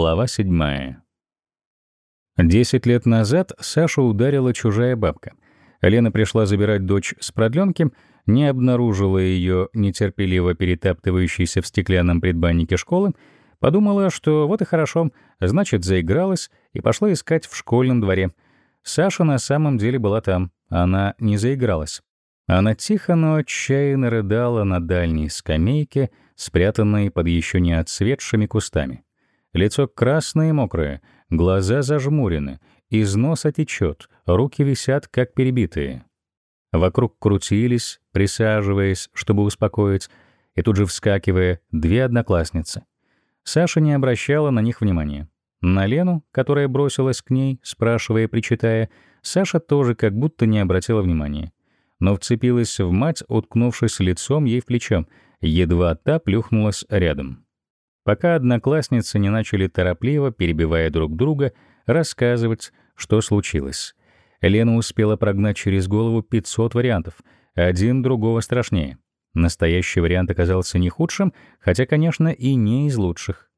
Глава седьмая. Десять лет назад Сашу ударила чужая бабка. Лена пришла забирать дочь с продленки, не обнаружила ее нетерпеливо перетаптывающейся в стеклянном предбаннике школы, подумала, что вот и хорошо, значит, заигралась и пошла искать в школьном дворе. Саша на самом деле была там, она не заигралась. Она тихо, но отчаянно рыдала на дальней скамейке, спрятанной под еще не отцветшими кустами. Лицо красное и мокрое, глаза зажмурены, из носа течет, руки висят, как перебитые. Вокруг крутились, присаживаясь, чтобы успокоить, и тут же вскакивая, две одноклассницы. Саша не обращала на них внимания. На Лену, которая бросилась к ней, спрашивая и причитая, Саша тоже как будто не обратила внимания. Но вцепилась в мать, уткнувшись лицом ей в плечо, едва та плюхнулась рядом пока одноклассницы не начали торопливо, перебивая друг друга, рассказывать, что случилось. Лена успела прогнать через голову 500 вариантов, один другого страшнее. Настоящий вариант оказался не худшим, хотя, конечно, и не из лучших.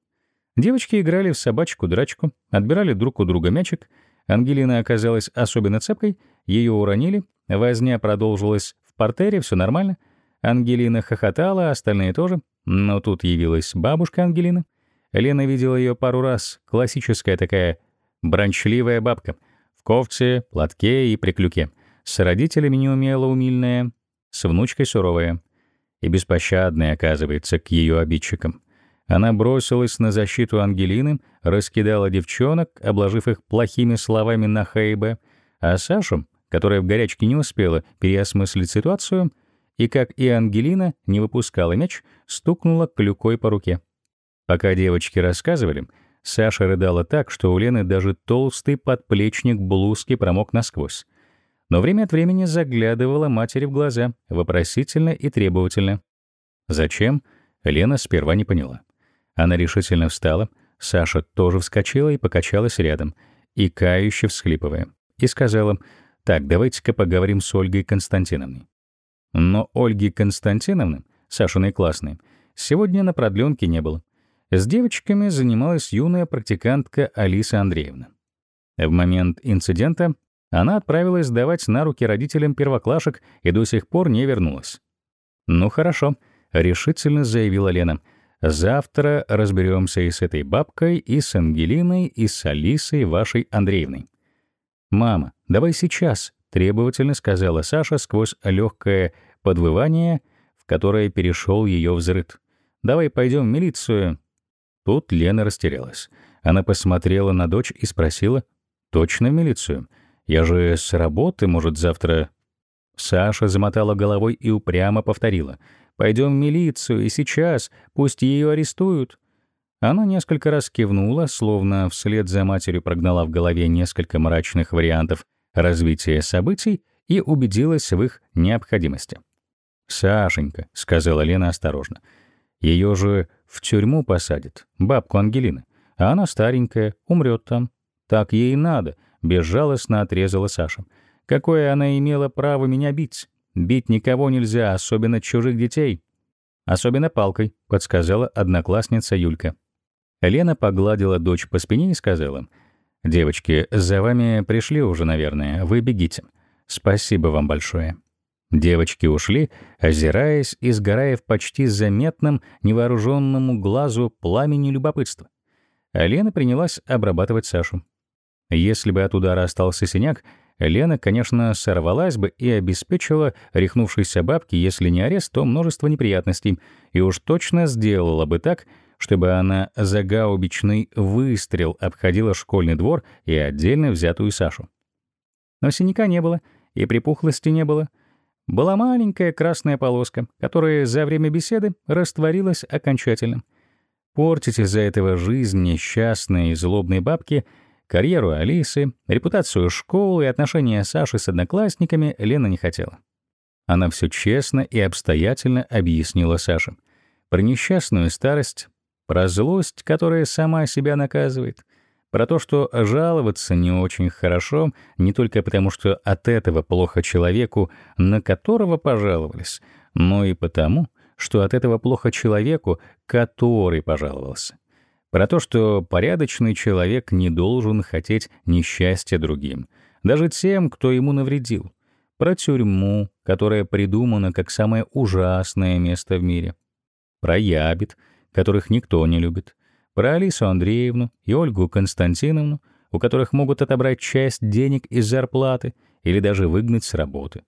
Девочки играли в собачку-драчку, отбирали друг у друга мячик. Ангелина оказалась особенно цепкой, ее уронили, возня продолжилась в портере, все нормально. Ангелина хохотала, остальные тоже. Но тут явилась бабушка Ангелина. Лена видела ее пару раз. Классическая такая бранчливая бабка. В кофте, платке и приклюке. С родителями неумело умильная, с внучкой суровая. И беспощадная, оказывается, к ее обидчикам. Она бросилась на защиту Ангелины, раскидала девчонок, обложив их плохими словами на Хейбе, а Сашу, которая в горячке не успела переосмыслить ситуацию, и, как и Ангелина, не выпускала мяч, стукнула клюкой по руке. Пока девочки рассказывали, Саша рыдала так, что у Лены даже толстый подплечник блузки промок насквозь. Но время от времени заглядывала матери в глаза, вопросительно и требовательно. Зачем? Лена сперва не поняла. Она решительно встала, Саша тоже вскочила и покачалась рядом, и кающе всхлипывая, и сказала, «Так, давайте-ка поговорим с Ольгой Константиновной». Но Ольги Константиновны, Сашиной классной, сегодня на продленке не было. С девочками занималась юная практикантка Алиса Андреевна. В момент инцидента она отправилась сдавать на руки родителям первоклашек и до сих пор не вернулась. «Ну хорошо», — решительно заявила Лена. «Завтра разберемся и с этой бабкой, и с Ангелиной, и с Алисой вашей Андреевной». «Мама, давай сейчас», — требовательно сказала Саша сквозь легкое подвывание, в которое перешел ее взрыв. «Давай пойдем в милицию». Тут Лена растерялась. Она посмотрела на дочь и спросила, «Точно в милицию? Я же с работы, может, завтра...» Саша замотала головой и упрямо повторила, «Пойдем в милицию, и сейчас, пусть ее арестуют». Она несколько раз кивнула, словно вслед за матерью прогнала в голове несколько мрачных вариантов развития событий и убедилась в их необходимости. «Сашенька», — сказала Лена осторожно, — «ее же в тюрьму посадят, бабку Ангелины, а она старенькая, умрет там. Так ей надо», — безжалостно отрезала Саша. «Какое она имела право меня бить? Бить никого нельзя, особенно чужих детей». «Особенно палкой», — подсказала одноклассница Юлька. Лена погладила дочь по спине и сказала — «Девочки, за вами пришли уже, наверное. Вы бегите. Спасибо вам большое». Девочки ушли, озираясь и сгорая в почти заметном, невооруженному глазу пламени любопытства. А Лена принялась обрабатывать Сашу. Если бы от удара остался синяк, Лена, конечно, сорвалась бы и обеспечила рехнувшейся бабке, если не арест, то множество неприятностей, и уж точно сделала бы так, чтобы она за гаубичный выстрел обходила школьный двор и отдельно взятую Сашу. Но синяка не было, и припухлости не было. Была маленькая красная полоска, которая за время беседы растворилась окончательно. Портить из-за этого жизнь несчастной и злобной бабки, карьеру Алисы, репутацию школы и отношения Саши с одноклассниками Лена не хотела. Она все честно и обстоятельно объяснила Саше. Про несчастную старость, про злость, которая сама себя наказывает, про то, что жаловаться не очень хорошо, не только потому, что от этого плохо человеку, на которого пожаловались, но и потому, что от этого плохо человеку, который пожаловался. Про то, что порядочный человек не должен хотеть несчастья другим, даже тем, кто ему навредил. Про тюрьму, которая придумана как самое ужасное место в мире. Про ябед, которых никто не любит. Про Алису Андреевну и Ольгу Константиновну, у которых могут отобрать часть денег из зарплаты или даже выгнать с работы.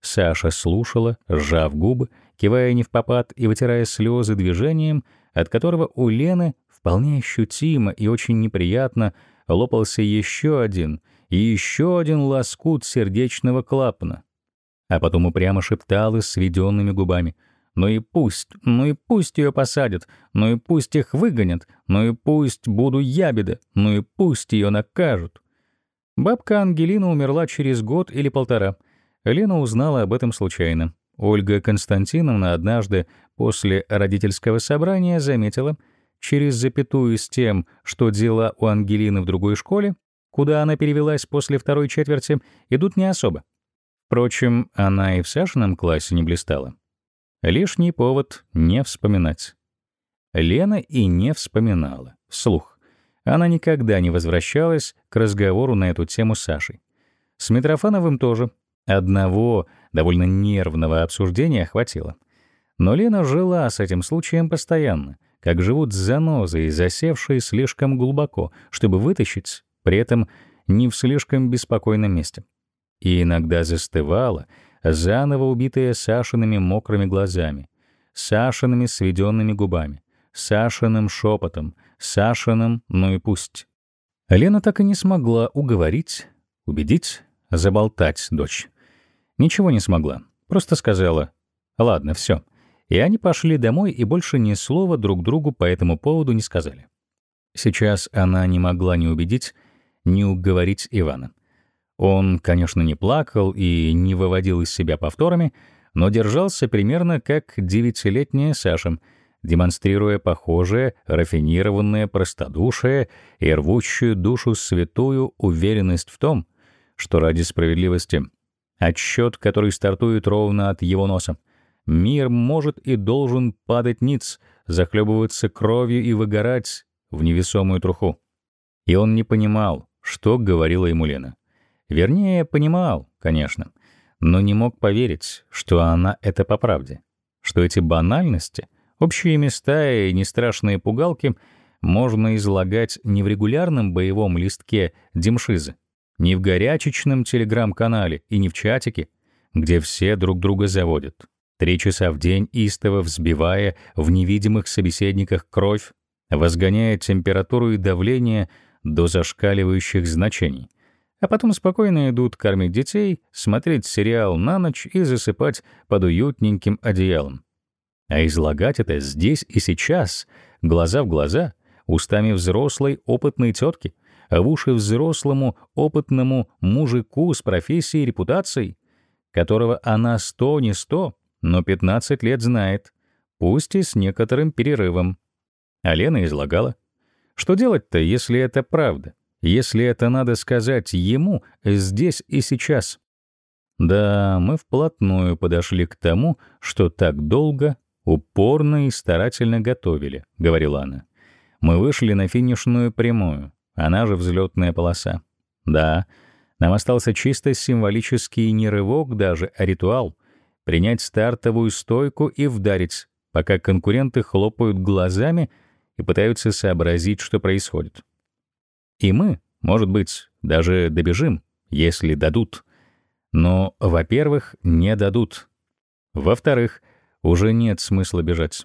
Саша слушала, сжав губы, кивая не в попад и вытирая слезы движением, от которого у Лены вполне ощутимо и очень неприятно лопался еще один и еще один лоскут сердечного клапана. А потом упрямо шептала с сведенными губами. «Ну и пусть, ну и пусть ее посадят, ну и пусть их выгонят, ну и пусть буду ябеда, ну и пусть ее накажут». Бабка Ангелина умерла через год или полтора. Лена узнала об этом случайно. Ольга Константиновна однажды после родительского собрания заметила — через запятую с тем, что дела у Ангелины в другой школе, куда она перевелась после второй четверти, идут не особо. Впрочем, она и в Сашином классе не блистала. Лишний повод не вспоминать. Лена и не вспоминала, вслух. Она никогда не возвращалась к разговору на эту тему с Сашей. С Митрофановым тоже. Одного довольно нервного обсуждения хватило. Но Лена жила с этим случаем постоянно — как живут с занозой, засевшей слишком глубоко, чтобы вытащить, при этом не в слишком беспокойном месте. И иногда застывала, заново убитая Сашиными мокрыми глазами, Сашиными сведенными губами, Сашиным шепотом, Сашиным «ну и пусть». Лена так и не смогла уговорить, убедить, заболтать дочь. Ничего не смогла, просто сказала «Ладно, все, и они пошли домой и больше ни слова друг другу по этому поводу не сказали. Сейчас она не могла ни убедить, ни уговорить Ивана. Он, конечно, не плакал и не выводил из себя повторами, но держался примерно как девятилетняя Саша, демонстрируя похожее, рафинированное простодушие и рвущую душу святую уверенность в том, что ради справедливости отсчет, который стартует ровно от его носа, Мир может и должен падать ниц, захлебываться кровью и выгорать в невесомую труху. И он не понимал, что говорила ему Лена. Вернее, понимал, конечно, но не мог поверить, что она это по правде, что эти банальности, общие места и нестрашные пугалки можно излагать не в регулярном боевом листке Демшизы, не в горячечном телеграм-канале и не в чатике, где все друг друга заводят, Три часа в день истово взбивая в невидимых собеседниках кровь, возгоняя температуру и давление до зашкаливающих значений, а потом спокойно идут кормить детей, смотреть сериал на ночь и засыпать под уютненьким одеялом. А излагать это здесь и сейчас, глаза в глаза, устами взрослой опытной тетки, а в уши взрослому опытному мужику с профессией и репутацией, которого она сто не сто, но 15 лет знает, пусть и с некоторым перерывом. А Лена излагала. Что делать-то, если это правда? Если это надо сказать ему здесь и сейчас? Да, мы вплотную подошли к тому, что так долго, упорно и старательно готовили, говорила она. Мы вышли на финишную прямую, она же взлетная полоса. Да, нам остался чисто символический не рывок даже, а ритуал — принять стартовую стойку и вдарить, пока конкуренты хлопают глазами и пытаются сообразить, что происходит. И мы, может быть, даже добежим, если дадут. Но, во-первых, не дадут. Во-вторых, уже нет смысла бежать.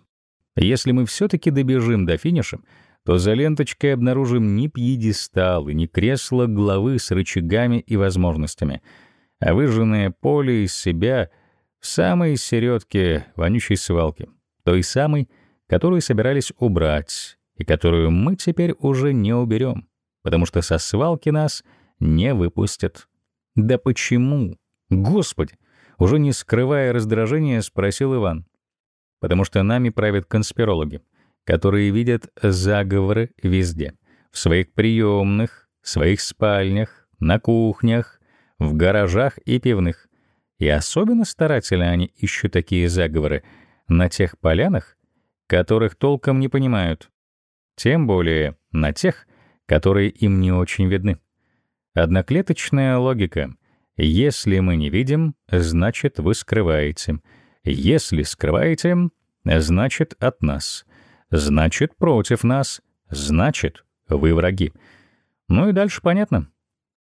Если мы все-таки добежим до финиша, то за ленточкой обнаружим пьедестал и не кресло главы с рычагами и возможностями, а выжженное поле из себя — в самой середке вонючей свалки, той самой, которую собирались убрать, и которую мы теперь уже не уберем, потому что со свалки нас не выпустят. Да почему? Господи! Уже не скрывая раздражения, спросил Иван. Потому что нами правят конспирологи, которые видят заговоры везде. В своих приемных, своих спальнях, на кухнях, в гаражах и пивных. И особенно старательно они ищут такие заговоры на тех полянах, которых толком не понимают. тем более на тех, которые им не очень видны. Одноклеточная логика. Если мы не видим, значит, вы скрываете. Если скрываете, значит, от нас. Значит, против нас. Значит, вы враги. Ну и дальше понятно.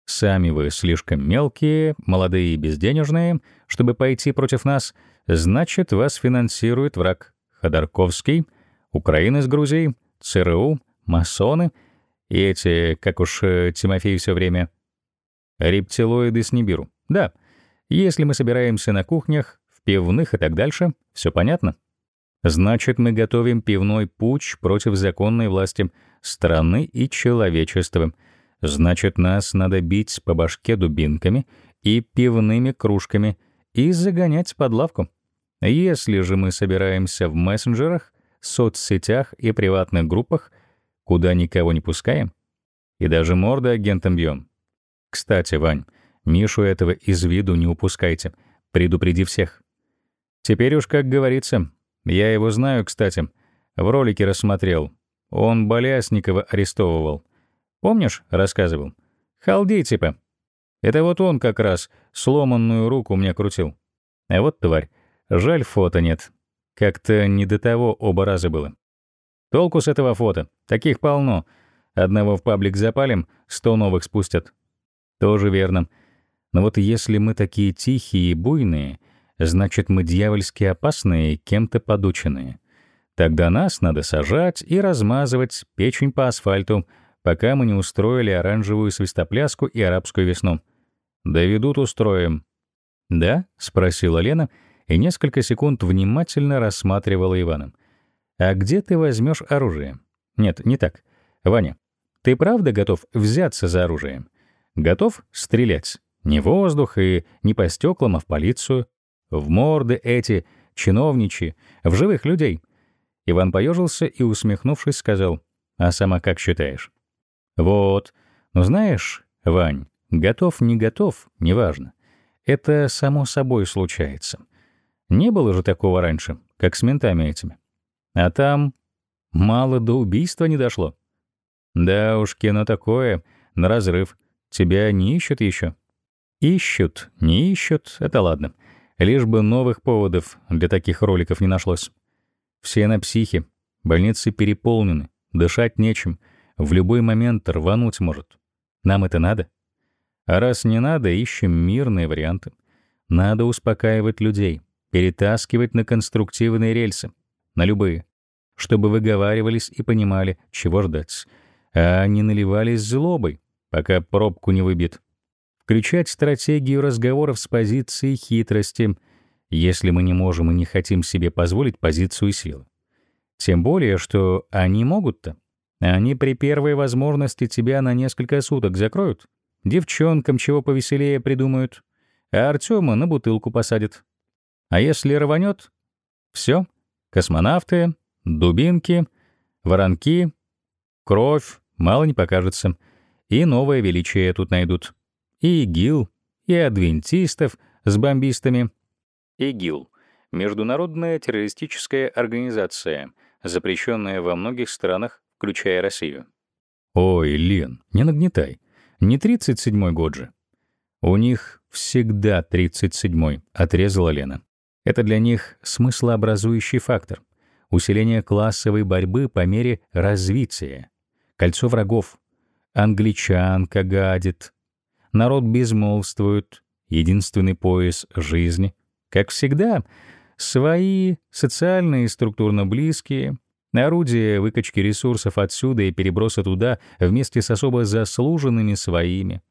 Сами вы слишком мелкие, молодые и безденежные, чтобы пойти против нас, значит, вас финансирует враг. Ходорковский, Украина с Грузией, ЦРУ, масоны и эти, как уж э, Тимофей все время, рептилоиды с Нибиру. Да, если мы собираемся на кухнях, в пивных и так дальше, все понятно. Значит, мы готовим пивной путь против законной власти страны и человечества — Значит, нас надо бить по башке дубинками и пивными кружками и загонять под лавку. Если же мы собираемся в мессенджерах, соцсетях и приватных группах, куда никого не пускаем, и даже морды агентам бьем. Кстати, Вань, Мишу этого из виду не упускайте, предупреди всех. Теперь уж, как говорится, я его знаю, кстати, в ролике рассмотрел. Он Болясникова арестовывал. Помнишь, рассказывал? Халдей типа. Это вот он как раз сломанную руку мне крутил. А вот тварь. Жаль, фото нет. Как-то не до того оба раза было. Толку с этого фото. Таких полно. Одного в паблик запалим, сто новых спустят. Тоже верно. Но вот если мы такие тихие и буйные, значит, мы дьявольски опасные, кем-то подученные. Тогда нас надо сажать и размазывать печень по асфальту, пока мы не устроили оранжевую свистопляску и арабскую весну. «Доведут, устроим». «Да?» — спросила Лена и несколько секунд внимательно рассматривала Ивана. «А где ты возьмешь оружие?» «Нет, не так. Ваня, ты правда готов взяться за оружие? Готов стрелять? Не в воздух и не по стеклам, а в полицию? В морды эти, чиновничьи, в живых людей?» Иван поежился и, усмехнувшись, сказал, «А сама как считаешь?» Вот. Но знаешь, Вань, готов, не готов, неважно. Это само собой случается. Не было же такого раньше, как с ментами этими. А там мало до убийства не дошло. Да уж, кино такое, на разрыв. Тебя не ищут еще? Ищут, не ищут, это ладно. Лишь бы новых поводов для таких роликов не нашлось. Все на психе, больницы переполнены, дышать нечем — в любой момент рвануть может. Нам это надо? А раз не надо, ищем мирные варианты. Надо успокаивать людей, перетаскивать на конструктивные рельсы, на любые, чтобы выговаривались и понимали, чего ждать, а не наливались злобой, пока пробку не выбит. Включать стратегию разговоров с позиции хитрости, если мы не можем и не хотим себе позволить позицию силы. Тем более, что они могут-то. Они при первой возможности тебя на несколько суток закроют, девчонкам чего повеселее придумают, а Артема на бутылку посадят. А если рванет? Все. Космонавты, дубинки, воронки, кровь, мало не покажется. И новое величие тут найдут. И ИГИЛ, и адвентистов с бомбистами. ИГИЛ — международная террористическая организация, запрещенная во многих странах включая Россию. Ой, Лен, не нагнетай. Не 37-й год же. У них всегда 37-й, отрезала Лена. Это для них смыслообразующий фактор. Усиление классовой борьбы по мере развития. Кольцо врагов. Англичанка гадит. Народ безмолвствует. Единственный пояс жизни. Как всегда, свои, социальные и структурно близкие, Орудие выкачки ресурсов отсюда и переброса туда вместе с особо заслуженными своими.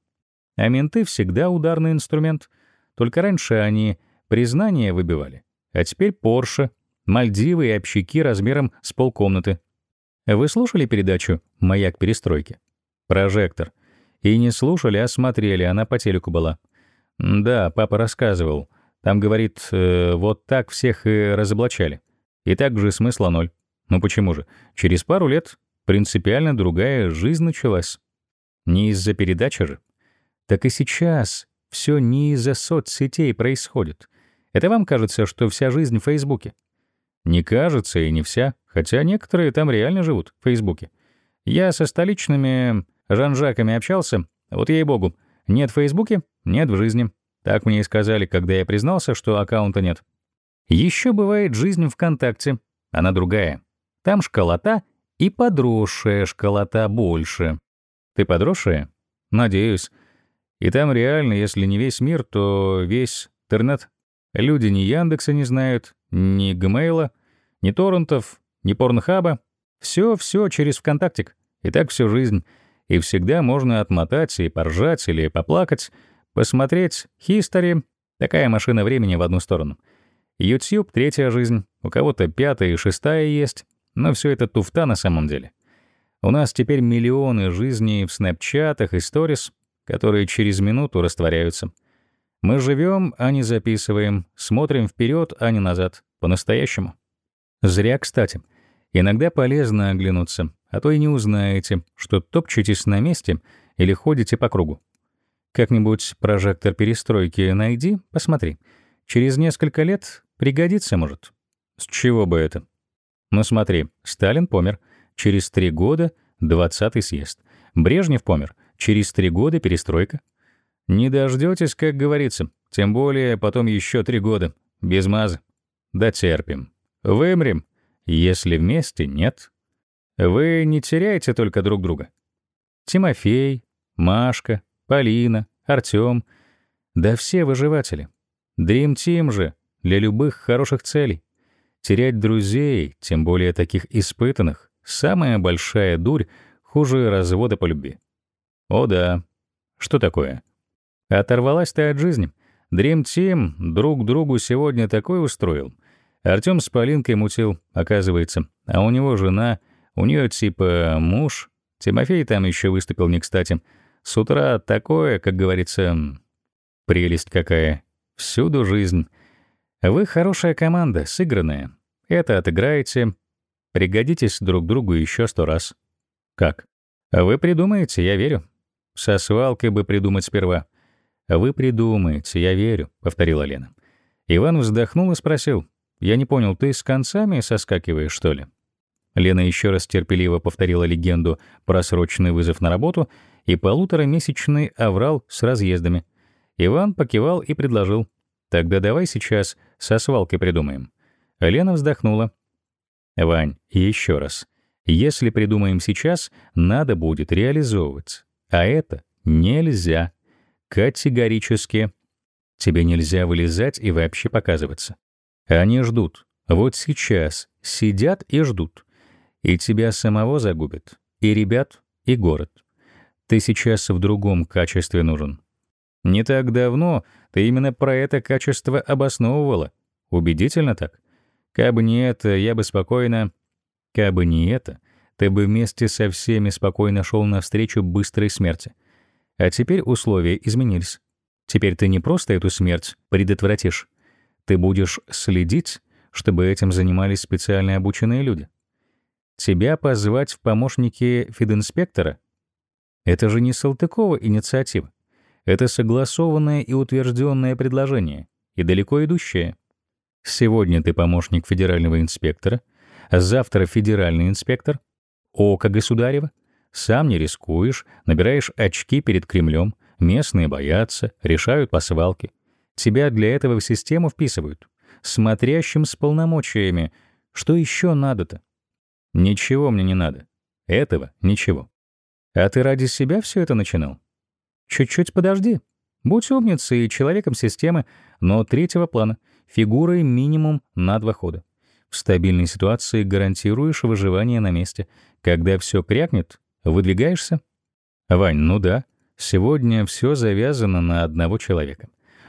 А менты всегда ударный инструмент. Только раньше они признания выбивали. А теперь Порше, Мальдивы и общаки размером с полкомнаты. Вы слушали передачу «Маяк перестройки»? Прожектор. И не слушали, а смотрели, она по телеку была. Да, папа рассказывал. Там, говорит, э, вот так всех и разоблачали. И так же смысла ноль. Ну почему же? Через пару лет принципиально другая жизнь началась. Не из-за передачи же. Так и сейчас все не из-за соцсетей происходит. Это вам кажется, что вся жизнь в Фейсбуке? Не кажется и не вся, хотя некоторые там реально живут в Фейсбуке. Я со столичными жанжаками общался, вот ей-богу, нет в Фейсбуке, нет в жизни. Так мне и сказали, когда я признался, что аккаунта нет. Еще бывает жизнь ВКонтакте, она другая. Там школота и подросшая школота больше. Ты подросшая? Надеюсь. И там реально, если не весь мир, то весь интернет. Люди ни Яндекса не знают, ни Гмейла, ни торрентов, ни порнхаба. Все-все через ВКонтактик. И так всю жизнь. И всегда можно отмотать и поржать или поплакать, посмотреть хистори. Такая машина времени в одну сторону. YouTube — третья жизнь, у кого-то пятая и шестая есть, но все это туфта на самом деле. У нас теперь миллионы жизней в снэпчатах и сторис, которые через минуту растворяются. Мы живем, а не записываем, смотрим вперед, а не назад, по-настоящему. Зря, кстати. Иногда полезно оглянуться, а то и не узнаете, что топчетесь на месте или ходите по кругу. Как-нибудь прожектор перестройки найди, посмотри. Через несколько лет пригодится, может. С чего бы это? Ну смотри, Сталин помер. Через три года — двадцатый съезд. Брежнев помер. Через три года — перестройка. Не дождетесь, как говорится. Тем более потом еще три года. Без мазы. Дотерпим. Вымрем. Если вместе — нет. Вы не теряете только друг друга. Тимофей, Машка, Полина, Артём. Да все выживатели. Team же для любых хороших целей. Терять друзей, тем более таких испытанных, самая большая дурь, хуже развода по любви. О да. Что такое? Оторвалась ты от жизни. Dream Team друг другу сегодня такой устроил. Артём с Полинкой мутил, оказывается, а у него жена, у нее типа муж. Тимофей там еще выступил не кстати. С утра такое, как говорится, прелесть какая. Всюду жизнь. Вы хорошая команда, сыгранная. Это отыграете. Пригодитесь друг другу еще сто раз. Как? Вы придумаете, я верю. Со свалкой бы придумать сперва. Вы придумаете, я верю, повторила Лена. Иван вздохнул и спросил. Я не понял, ты с концами соскакиваешь, что ли? Лена еще раз терпеливо повторила легенду про срочный вызов на работу и полуторамесячный аврал с разъездами. Иван покивал и предложил. Тогда давай сейчас со свалкой придумаем. Лена вздохнула. Вань, еще раз. Если придумаем сейчас, надо будет реализовывать. А это нельзя. Категорически. Тебе нельзя вылезать и вообще показываться. Они ждут. Вот сейчас сидят и ждут. И тебя самого загубят. И ребят, и город. Ты сейчас в другом качестве нужен. Не так давно ты именно про это качество обосновывала. Убедительно так? Кабы не это, я бы спокойно... Кабы не это, ты бы вместе со всеми спокойно шел навстречу быстрой смерти. А теперь условия изменились. Теперь ты не просто эту смерть предотвратишь. Ты будешь следить, чтобы этим занимались специально обученные люди. Тебя позвать в помощники фидинспектора — это же не Салтыкова инициатива. Это согласованное и утвержденное предложение, и далеко идущее. Сегодня ты помощник федерального инспектора, а завтра федеральный инспектор. Око государева. Сам не рискуешь, набираешь очки перед Кремлем, местные боятся, решают по свалке. Тебя для этого в систему вписывают. Смотрящим с полномочиями. Что еще надо-то? Ничего мне не надо. Этого ничего. А ты ради себя все это начинал? Чуть-чуть подожди. Будь умницей и человеком системы, но третьего плана, фигурой минимум на два хода. В стабильной ситуации гарантируешь выживание на месте. Когда все крякнет, выдвигаешься? Вань, ну да, сегодня все завязано на одного человека.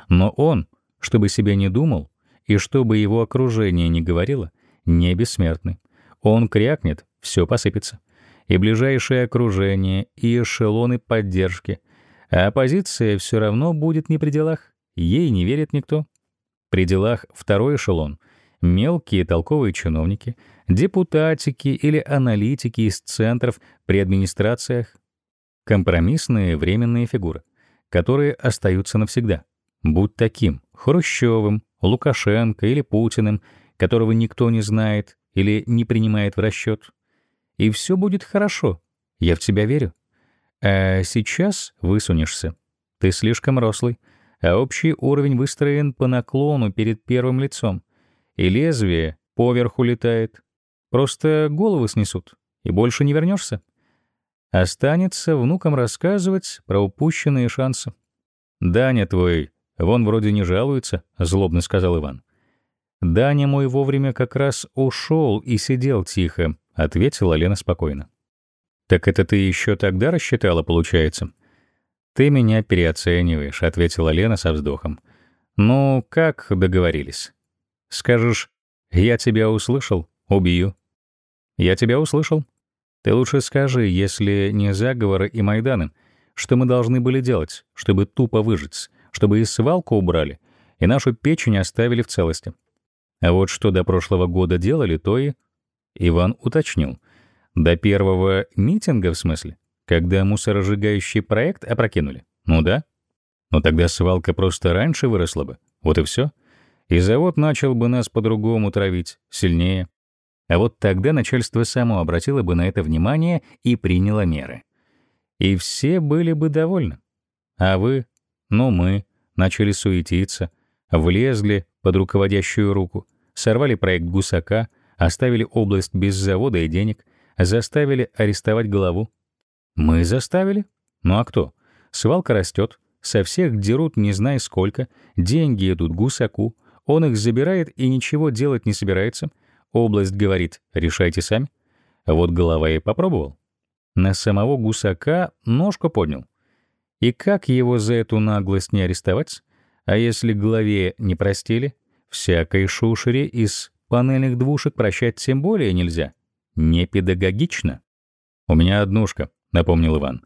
Но он, чтобы себе не думал, и чтобы его окружение не говорило, не бессмертный. Он крякнет, все посыпется. И ближайшее окружение, и эшелоны поддержки, а оппозиция все равно будет не при делах, ей не верит никто. При делах второй эшелон — мелкие толковые чиновники, депутатики или аналитики из центров при администрациях, компромиссные временные фигуры, которые остаются навсегда. Будь таким — Хрущевым, Лукашенко или Путиным, которого никто не знает или не принимает в расчет. И все будет хорошо. Я в тебя верю. А сейчас высунешься. Ты слишком рослый, а общий уровень выстроен по наклону перед первым лицом. И лезвие поверху летает. Просто головы снесут, и больше не вернешься. Останется внукам рассказывать про упущенные шансы. «Даня твой, вон вроде не жалуется», — злобно сказал Иван. «Даня мой вовремя как раз ушел и сидел тихо», — ответила Лена спокойно. «Так это ты еще тогда рассчитала, получается?» «Ты меня переоцениваешь», — ответила Лена со вздохом. «Ну, как договорились?» «Скажешь, я тебя услышал, убью». «Я тебя услышал. Ты лучше скажи, если не заговоры и Майданы, что мы должны были делать, чтобы тупо выжить, чтобы и свалку убрали, и нашу печень оставили в целости. А вот что до прошлого года делали, то и... Иван уточнил. До первого митинга, в смысле? Когда мусоросжигающий проект опрокинули? Ну да. Но тогда свалка просто раньше выросла бы. Вот и все. И завод начал бы нас по-другому травить, сильнее. А вот тогда начальство само обратило бы на это внимание и приняло меры. И все были бы довольны. А вы, ну мы, начали суетиться, влезли под руководящую руку, сорвали проект Гусака, оставили область без завода и денег, заставили арестовать главу. Мы заставили? Ну а кто? Свалка растет, со всех дерут не знай сколько, деньги идут Гусаку, он их забирает и ничего делать не собирается. Область говорит, решайте сами. А вот голова и попробовал. На самого гусака ножку поднял. И как его за эту наглость не арестовать? А если главе не простили? Всякой шушере из панельных двушек прощать тем более нельзя. Не педагогично. «У меня однушка», — напомнил Иван.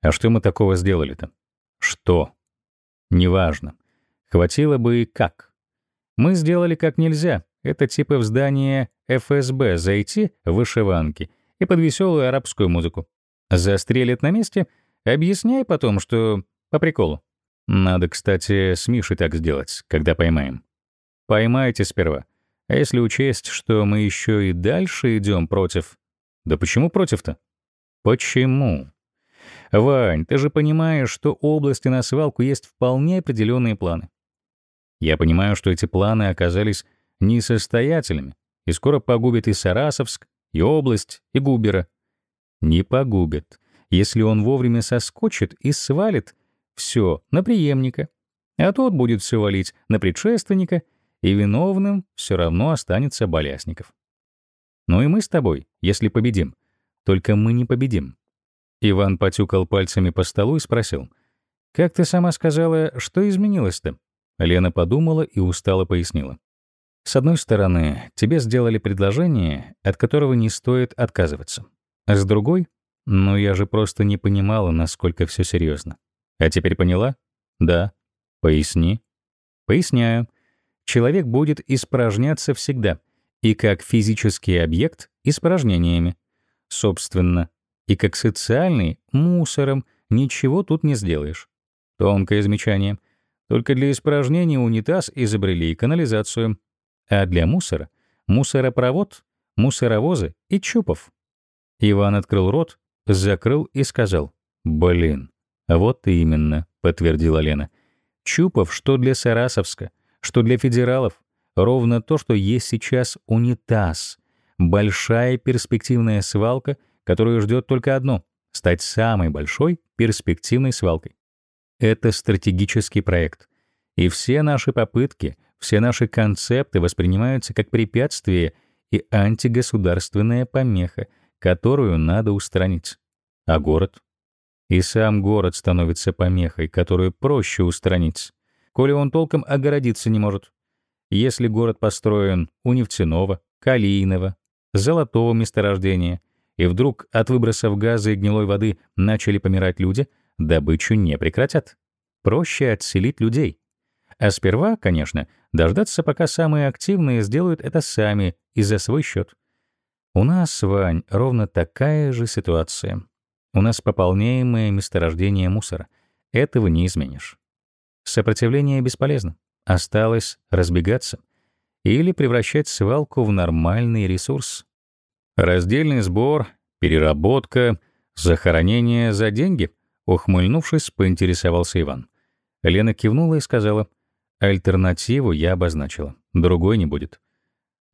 «А что мы такого сделали-то?» «Что?» «Неважно. Хватило бы и как. Мы сделали как нельзя. Это типа в здание ФСБ зайти в вышиванке и под веселую арабскую музыку. Застрелят на месте, объясняй потом, что по приколу. Надо, кстати, с Мишей так сделать, когда поймаем. Поймайте сперва. А если учесть, что мы еще и дальше идем против... Да почему против-то? Почему? Вань, ты же понимаешь, что области на свалку есть вполне определенные планы. Я понимаю, что эти планы оказались несостоятельными и скоро погубят и Сарасовск, и область, и Губера. Не погубят, если он вовремя соскочит и свалит все на преемника. А тот будет все валить на предшественника, и виновным все равно останется Болясников. Ну и мы с тобой, если победим. Только мы не победим. Иван потюкал пальцами по столу и спросил. «Как ты сама сказала, что изменилось-то?» Лена подумала и устало пояснила. С одной стороны, тебе сделали предложение, от которого не стоит отказываться. А с другой, ну я же просто не понимала, насколько все серьезно. А теперь поняла? Да. Поясни. Поясняю. Человек будет испражняться всегда, и как физический объект — испражнениями. Собственно, и как социальный — мусором, ничего тут не сделаешь. Тонкое замечание — только для испражнения унитаз изобрели и канализацию, а для мусора — мусоропровод, мусоровозы и чупов. Иван открыл рот, закрыл и сказал «Блин». «Вот именно», — подтвердила Лена. «Чупов что для Сарасовска, что для федералов. Ровно то, что есть сейчас унитаз. Большая перспективная свалка, которую ждет только одно — стать самой большой перспективной свалкой. Это стратегический проект. И все наши попытки, все наши концепты воспринимаются как препятствие и антигосударственная помеха, которую надо устранить. А город? И сам город становится помехой, которую проще устранить, коли он толком огородиться не может. Если город построен у нефтяного, калийного, золотого месторождения, и вдруг от выбросов газа и гнилой воды начали помирать люди, добычу не прекратят. Проще отселить людей. А сперва, конечно, дождаться, пока самые активные сделают это сами и за свой счет. У нас, Вань, ровно такая же ситуация. У нас пополняемое месторождение мусора. Этого не изменишь. Сопротивление бесполезно. Осталось разбегаться или превращать свалку в нормальный ресурс. Раздельный сбор, переработка, «Захоронение за деньги?» — ухмыльнувшись, поинтересовался Иван. Лена кивнула и сказала, «Альтернативу я обозначила, другой не будет».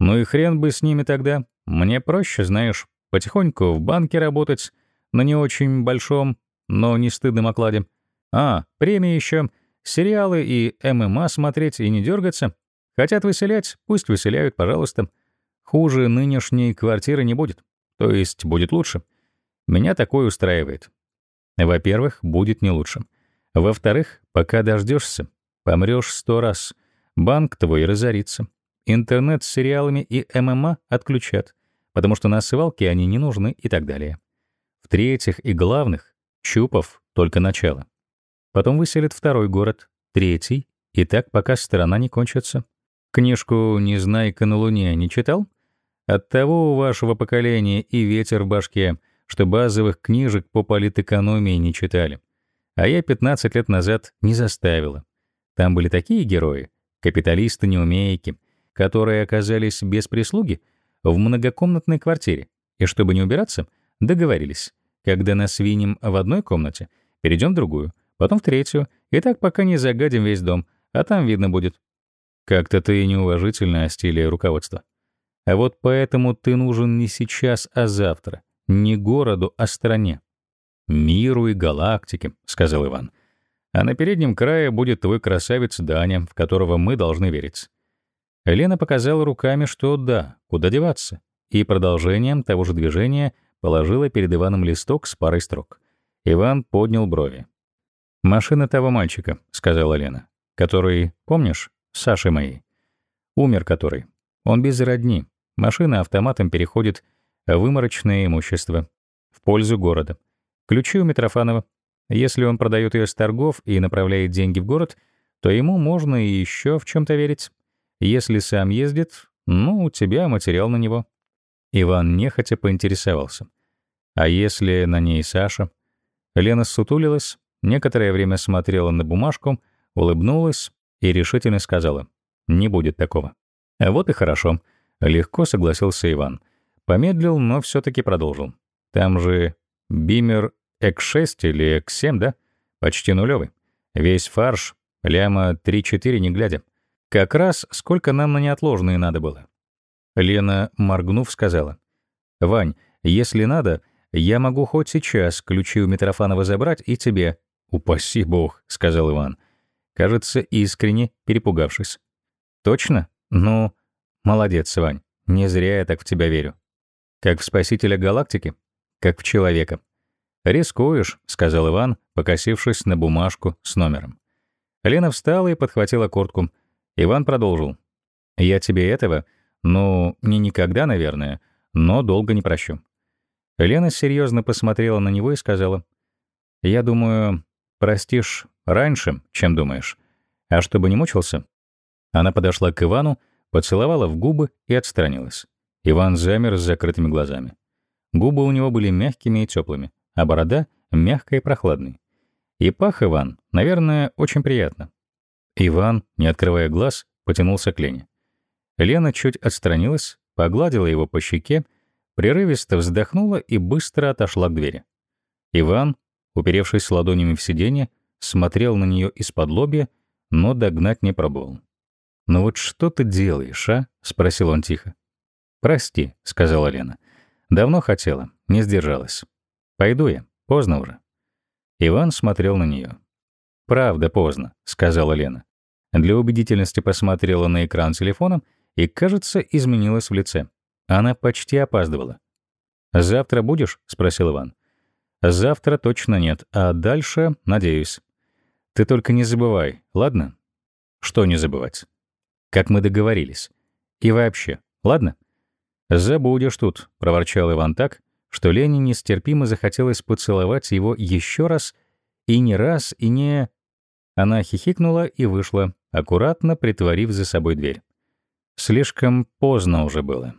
«Ну и хрен бы с ними тогда. Мне проще, знаешь, потихоньку в банке работать, на не очень большом, но не стыдном окладе. А, премии еще, сериалы и ММА смотреть и не дергаться. Хотят выселять, пусть выселяют, пожалуйста. Хуже нынешней квартиры не будет. То есть будет лучше. Меня такое устраивает. Во-первых, будет не лучше. Во-вторых, пока дождешься, помрешь сто раз. Банк твой разорится. Интернет с сериалами и ММА отключат, потому что на свалке они не нужны и так далее. В-третьих и главных, Чупов — только начало. Потом выселят второй город, третий, и так пока сторона не кончится. Книжку «Незнайка на Луне» не читал? Оттого у вашего поколения и ветер в башке, что базовых книжек по политэкономии не читали. А я 15 лет назад не заставила. Там были такие герои, капиталисты-неумейки, которые оказались без прислуги в многокомнатной квартире, и чтобы не убираться, договорились, когда нас свиним в одной комнате, перейдем в другую, потом в третью, и так пока не загадим весь дом, а там видно будет. Как-то ты неуважительно о стиле руководства. А вот поэтому ты нужен не сейчас, а завтра. Не городу, а стране. «Миру и галактике», — сказал Иван. «А на переднем крае будет твой красавец Даня, в которого мы должны верить. Лена показала руками, что да, куда деваться, и продолжением того же движения положила перед Иваном листок с парой строк. Иван поднял брови. «Машина того мальчика», — сказала Лена, «который, помнишь, Саши моей. Умер который. Он без родни. Машина автоматом переходит в выморочное имущество. В пользу города. Ключи у Митрофанова. Если он продает ее с торгов и направляет деньги в город, то ему можно и еще в чем то верить. Если сам ездит, ну, у тебя материал на него. Иван нехотя поинтересовался. А если на ней Саша? Лена сутулилась, некоторое время смотрела на бумажку, улыбнулась и решительно сказала, «Не будет такого». Вот и хорошо. Легко согласился Иван. Помедлил, но все таки продолжил. Там же Бимер X6 или X7, да? Почти нулевый. Весь фарш, ляма 3-4 не глядя. Как раз сколько нам на неотложные надо было. Лена, моргнув, сказала. «Вань, если надо, я могу хоть сейчас ключи у Митрофанова забрать и тебе». «Упаси бог», — сказал Иван. Кажется, искренне перепугавшись. «Точно? Ну, молодец, Вань. Не зря я так в тебя верю. Как в спасителя галактики? Как в человека. «Рискуешь», — сказал Иван, покосившись на бумажку с номером. Лена встала и подхватила куртку — Иван продолжил. «Я тебе этого, ну, не никогда, наверное, но долго не прощу». Лена серьезно посмотрела на него и сказала. «Я думаю, простишь раньше, чем думаешь. А чтобы не мучился?» Она подошла к Ивану, поцеловала в губы и отстранилась. Иван замер с закрытыми глазами. Губы у него были мягкими и теплыми, а борода — мягкой и прохладной. И пах Иван, наверное, очень приятно. Иван, не открывая глаз, потянулся к Лене. Лена чуть отстранилась, погладила его по щеке, прерывисто вздохнула и быстро отошла к двери. Иван, уперевшись ладонями в сиденье, смотрел на нее из-под лобья, но догнать не пробовал. «Ну вот что ты делаешь, а?» — спросил он тихо. «Прости», — сказала Лена. «Давно хотела, не сдержалась. Пойду я, поздно уже». Иван смотрел на нее. «Правда, поздно», — сказала Лена. Для убедительности посмотрела на экран телефона и, кажется, изменилась в лице. Она почти опаздывала. «Завтра будешь?» — спросил Иван. «Завтра точно нет, а дальше, надеюсь. Ты только не забывай, ладно?» «Что не забывать?» «Как мы договорились. И вообще, ладно?» «Забудешь тут», — проворчал Иван так, что Лене нестерпимо захотелось поцеловать его еще раз и не раз, и не... Она хихикнула и вышла, аккуратно притворив за собой дверь. Слишком поздно уже было.